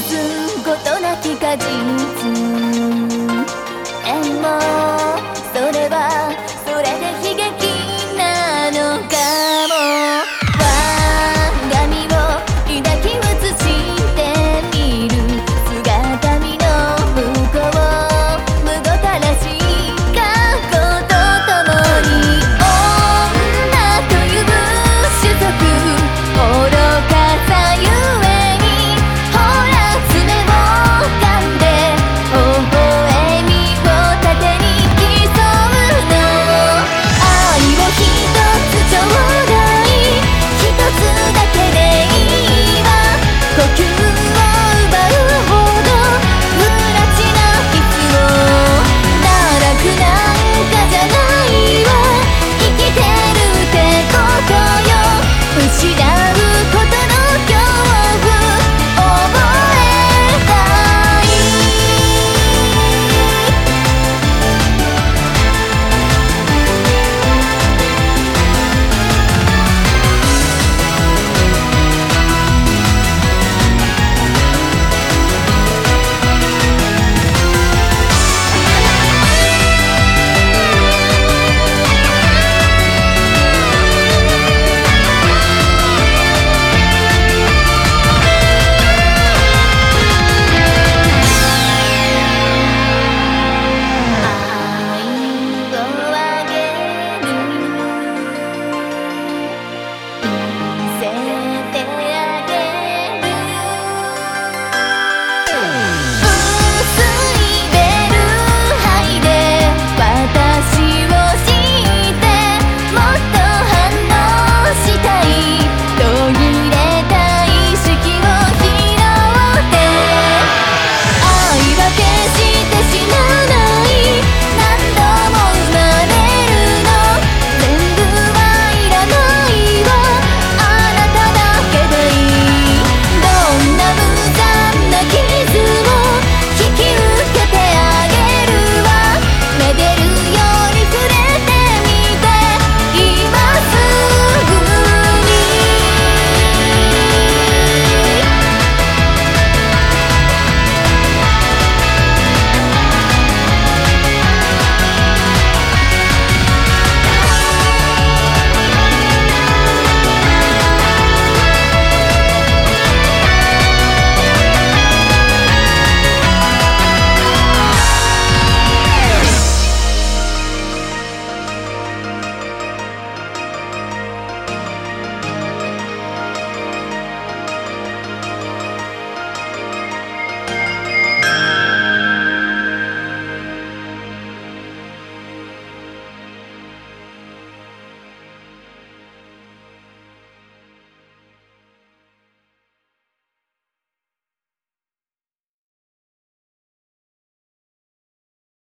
進むことなき歌人